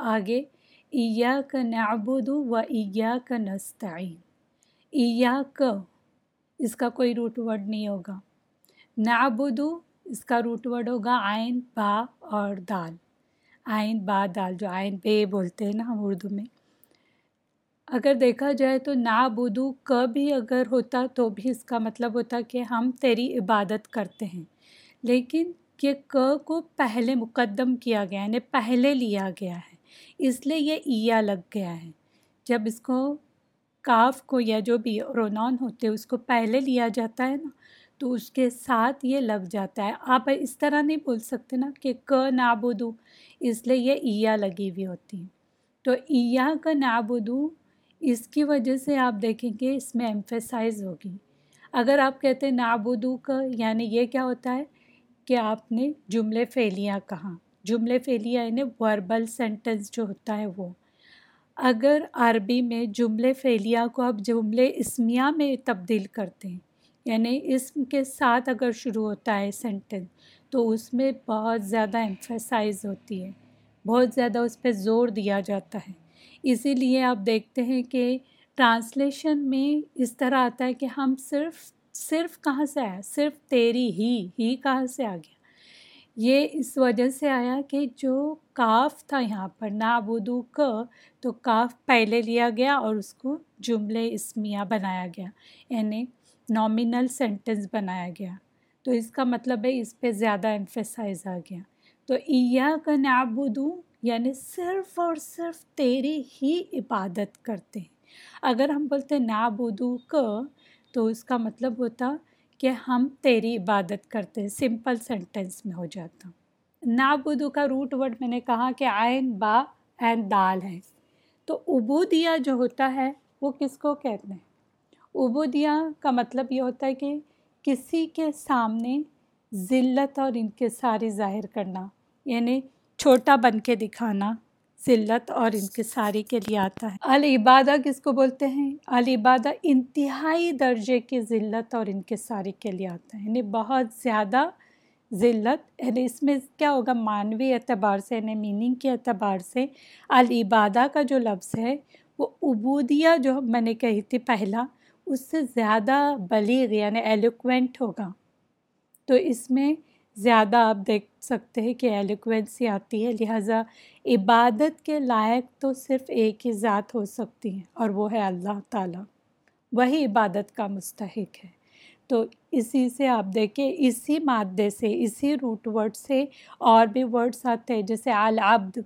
آگے ایا کا نعبد و ایا کا نستعین ایا کا اس کا کوئی روٹ ورڈ نہیں ہوگا۔ نعبد اس کا روٹ ورڈ ہوگا آئین با اور دال۔ آئین با، دال جو آئین بے بولتے ہیں نا ہم اردو میں۔ اگر دیکھا جائے تو نعبدو ک بھی اگر ہوتا تو بھی اس کا مطلب ہوتا کہ ہم تیری عبادت کرتے ہیں۔ لیکن یہ ک کو پہلے مقدم کیا گیا یعنی پہلے لیا گیا ہے۔ اس لیے یہ ایا لگ گیا ہے۔ جب اس کو کاف کو یا جو بھی رونون ہوتے اس کو پہلے لیا جاتا ہے نا، تو اس کے ساتھ یہ لگ جاتا ہے۔ آپ اس طرح نہیں بول سکتے نا کہ ک نابودو، اس لیے یہ ایا لگی ہوئی ہوتی ہے تو ایا کا نابودو، اس کی وجہ سے آپ دیکھیں گے اس میں ایمفیسائز ہوگی۔ اگر آپ کہتے ہیں نابودو کا یعنی یہ کیا ہوتا ہے کہ آپ نے جملے فعلیاں کہاں۔ جملے فعلیہ یعنی وربل سینٹنس جو ہوتا ہے وہ۔ اگر عربی میں جملے فعلیہ کو آپ جملے اسمیہ میں تبدیل کرتے ہیں یعنی اسم کے ساتھ اگر شروع ہوتا ہے سینٹنس تو اس میں بہت زیادہ ایمفیسائز ہوتی ہے۔ بہت زیادہ اس پہ زور دیا جاتا ہے۔ اسی لیے آپ دیکھتے ہیں کہ ٹرانسلیشن میں اس طرح آتا ہے کہ ہم صرف صرف کہاں سے آیا؟ صرف تیری ہی ہی کہاں سے آ گیا؟ یہ اس وجہ سے آیا کہ جو کاف تھا یہاں پر، نابودو ک، تو کاف پہلے لیا گیا اور اس کو جملے اسمیہ بنایا گیا یعنی نامنل سینٹنس بنایا گیا۔ تو اس کا مطلب ہے اس پہ زیادہ ایمفیسائز آ گیا۔ تو ایا کا نابودو یعنی صرف اور صرف تیری ہی عبادت کرتے۔ ہیں اگر ہم بولتے نابودو ک، تو اس کا مطلب ہوتا کہ ہم تیری عبادت کرتے ہیں سمپل سینٹینس میں ہو جاتا۔ نابودو کا روٹ ورڈ میں نے کہا کہ آئین با این دال ہے۔ تو عبودیہ جو ہوتا ہے وہ کس کو کہتے ہیں؟ عبودیہ کا مطلب یہ ہوتا ہے کہ کسی کے سامنے ذلت اور ان کے ساری ظاہر کرنا یعنی چھوٹا بن کے دکھانا۔ ذلت اور ان کے لیے آتا ہے۔ العبادہ کس کو بولتے ہیں؟ العبادہ انتہائی درجے کی ذلت اور ان کے کے لیے آتا ہے۔ یعنی بہت زیادہ ذلت یعنی اس میں کیا ہوگا؟ معنوی اعتبار سے یعنی میننگ کے اعتبار سے العبادہ کا جو لفظ ہے، وہ عبودیہ جو میں نے کہی تھی پہلا، اس سے زیادہ بلیغ یعنی ایلوکوینٹ ہوگا۔ تو اس میں زیادہ آپ دیکھ سکتے ہیں کہ ایلیکوینسی آتی ہے، لہٰذا عبادت کے لائق تو صرف ایک ہی ذات ہو سکتی ہے اور وہ ہے اللہ تعالیٰ۔ وہی عبادت کا مستحق ہے۔ تو اسی سے آپ دیکھیں، اسی مادے سے، اسی روٹ ورڈ سے اور بھی ورڈس آتے ہیں، جیسے العبد۔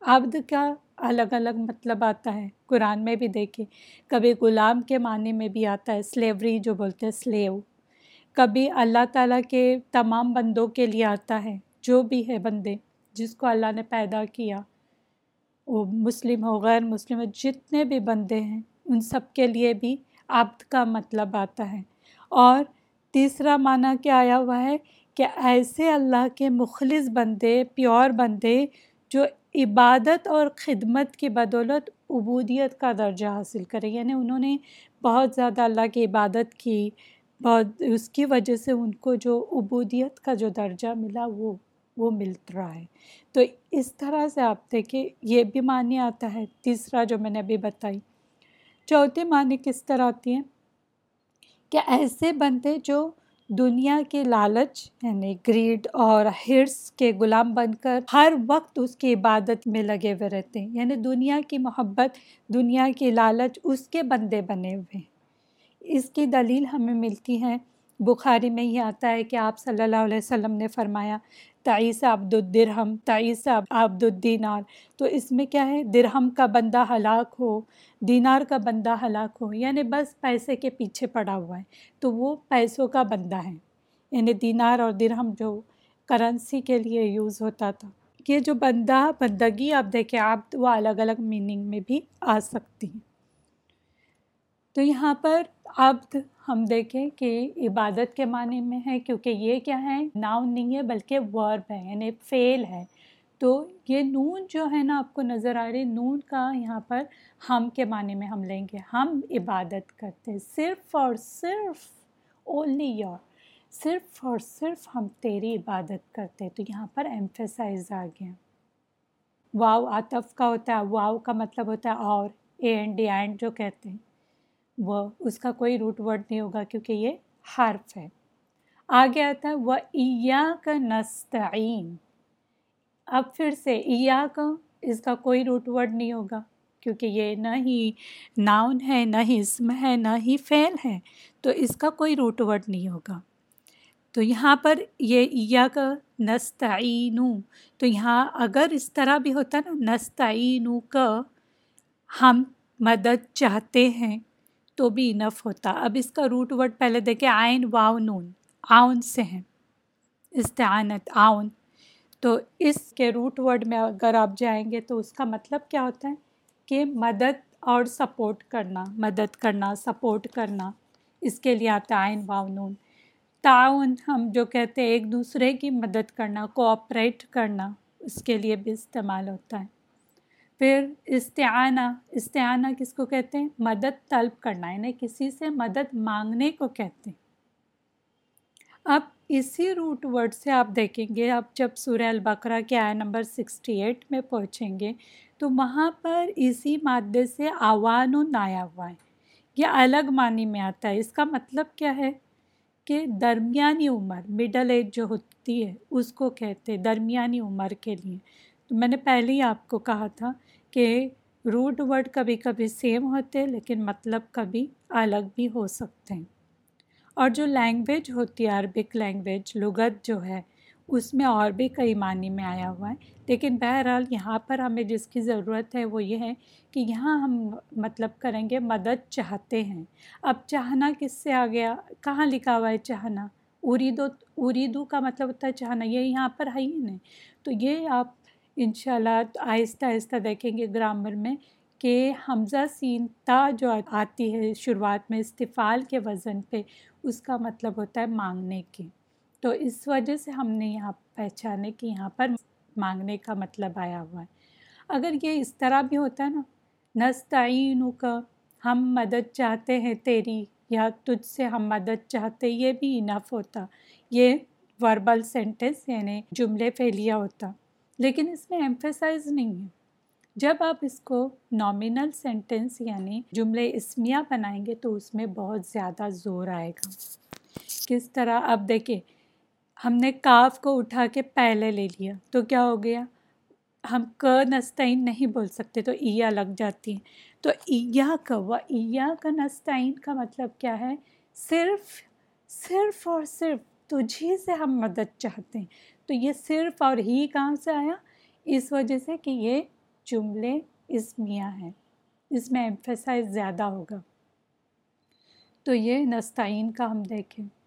عبد کا الگ الگ مطلب آتا ہے۔ قرآن میں بھی دیکھیں، کبھی غلام کے معنی میں بھی آتا ہے سلیوری جو بولتے ہیں سلیو کبھی اللہ تعالیٰ کے تمام بندوں کے لیے آتا ہے، جو بھی ہے بندے، جس کو اللہ نے پیدا کیا۔ وہ مسلم ہو، غیر مسلم ہو، جتنے بھی بندے ہیں، ان سب کے لیے بھی عبد کا مطلب آتا ہے۔ اور تیسرا معنی کیا آیا ہوا ہے کہ ایسے اللہ کے مخلص بندے، پیور بندے، جو عبادت اور خدمت کی بدولت عبودیت کا درجہ حاصل کرے۔ یعنی انہوں نے بہت زیادہ اللہ کی عبادت کی بہت اس کی وجہ سے ان کو جو عبودیت کا جو درجہ ملا وہ وہ مل رہا ہے۔ تو اس طرح سے آپ دیکھیں، یہ بھی معنی آتا ہے۔ تیسرا جو میں نے ابھی بتائی چوتھی معنی کس طرح آتی ہیں؟ کہ ایسے بندے جو دنیا کے لالچ یعنی گریڈ اور ہرس کے غلام بن کر ہر وقت اس کی عبادت میں لگے ہوئے رہتے ہیں۔ یعنی دنیا کی محبت، دنیا کی لالچ، اس کے بندے بنے ہوئے ہیں۔ اس کی دلیل ہمیں ملتی ہے بخاری میں یہ آتا ہے کہ آپ صلی اللہ علیہ وسلم نے فرمایا تعیس عبد الدرہم تعیس عبد الدینار تو اس میں کیا ہے؟ درہم کا بندہ ہلاک ہو، دینار کا بندہ ہلاک ہو یعنی بس پیسے کے پیچھے پڑا ہوا ہے۔ تو وہ پیسوں کا بندہ ہے یعنی دینار اور درہم جو کرنسی کے لیے یوز ہوتا تھا۔ یہ جو بندہ، بندگی آپ دیکھیں، آپ وہ الگ الگ میننگ میں بھی آ سکتی ہیں۔ تو یہاں پر عبد ہم دیکھیں کہ عبادت کے معنی میں ہے کیونکہ یہ کیا ہے؟ ناؤن نہیں ہے بلکہ ورب ہے یعنی فیل ہے۔ تو یہ نون جو ہے نا، آپ کو نظر آ رہی نون کا یہاں پر ہم کے معنی میں ہم لیں گے۔ ہم عبادت کرتے صرف اور صرف اونلی یور صرف اور صرف ہم تیری عبادت کرتے تو یہاں پر ایمفیسائز آ گیا۔ واو آتف کا ہوتا ہے، واو کا مطلب ہوتا ہے اور اے اینڈ ڈی اینڈ جو کہتے ہیں۔ وہ اس کا کوئی روٹ ورڈ نہیں ہوگا کیونکہ یہ حرف ہے۔ آگے آتا ہے وہ ایا کا نستعین اب پھر سے ایا کا اس کا کوئی روٹ ورڈ نہیں ہوگا کیونکہ یہ نہ ہی ناؤن ہے، نہ ہی اسم ہے، نہ ہی فعل ہے، تو اس کا کوئی روٹ ورڈ نہیں ہوگا۔ تو یہاں پر یہ ایا کا نستعینو تو یہاں اگر اس طرح بھی ہوتا نا نستعینو کا ہم مدد چاہتے ہیں۔ تو بھی انف ہوتا۔ اب اس کا روٹ ورڈ پہلے دیکھیں، آئین، واؤ، نون۔ آؤن سے ہیں۔ استعانت، آؤن۔ تو اس کے روٹ ورڈ میں اگر آپ جائیں گے تو اس کا مطلب کیا ہوتا ہے؟ کہ مدد اور سپورٹ کرنا، مدد کرنا سپورٹ کرنا۔ اس کے لیے آتا ہے آئین واؤنون تعاون، ہم جو کہتے ہیں، ایک دوسرے کی مدد کرنا کوآپریٹ کرنا، اس کے لیے بھی استعمال ہوتا ہے۔ پھر استعانہ استعانہ کس کو کہتے ہیں؟ مدد طلب کرنا یعنی کسی سے مدد مانگنے کو کہتے ہیں۔ اب اسی روٹ ورڈ سے آپ دیکھیں گے آپ جب سورہ البقرہ کے آئے نمبر سکسٹی ایٹ میں پہنچیں گے، تو وہاں پر اسی مادے سے آوان و نایا ہوا ہے۔ یہ الگ معنی میں آتا ہے۔ اس کا مطلب کیا ہے؟ کہ درمیانی عمر مڈل ایج جو ہوتی ہے، اس کو کہتے درمیانی عمر کے لیے۔ تو میں نے پہلے ہی آپ کو کہا تھا کہ روٹ ورڈ کبھی کبھی سیم ہوتے لیکن مطلب کبھی الگ بھی ہو سکتے ہیں۔ اور جو لینگویج ہوتی ہے عربک لینگویج لغت جو ہے، اس میں اور بھی کئی معنی میں آیا ہوا ہے۔ لیکن بہرحال یہاں پر ہمیں جس کی ضرورت ہے وہ یہ ہے کہ یہاں ہم مطلب کریں گے مدد چاہتے ہیں۔ اب چاہنا کس سے آ گیا؟ کہاں لکھا ہوا ہے چاہنا؟ اریدو اریدو کا مطلب ہوتا ہے چاہنا، یہ یہاں پر ہے ہی نہیں۔ تو یہ آپ ان شاء اللہ آہستہ آہستہ دیکھیں گے گرامر میں کہ حمزہ سین تا جو آتی ہے شروعات میں استفال کے وزن پہ، اس کا مطلب ہوتا ہے مانگنے کے۔ تو اس وجہ سے ہم نے یہاں پہچانے کہ یہاں پر مانگنے کا مطلب آیا ہوا ہے۔ اگر یہ اس طرح بھی ہوتا ہے نا نستعین کا ہم مدد چاہتے ہیں تیری، یا تجھ سے ہم مدد چاہتے یہ بھی انف ہوتا۔ یہ وربل سینٹنس یعنی جملے پھیلیا ہوتا۔ لیکن اس میں ایمفیسائز نہیں ہے۔ جب آپ اس کو نامینل سینٹنس یعنی جملے اسمیہ بنائیں گے تو اس میں بہت زیادہ زور آئے گا۔ کس طرح؟ اب دیکھیں، ہم نے کاف کو اٹھا کے پہلے لے لیا تو کیا ہو گیا؟ ہم ک نستعین نہیں بول سکتے تو ایا لگ جاتی ہیں۔ تو ایا کا، و ایا کا نستعین کا مطلب کیا ہے؟ صرف صرف اور صرف تجھی سے ہم مدد چاہتے ہیں۔ تو یہ صرف اور ہی کہاں سے آیا؟ اس وجہ سے کہ یہ جملے اسمیہ ہیں۔ اس میں ایمفیسائز زیادہ ہوگا۔ تو یہ نستعین کا ہم دیکھیں۔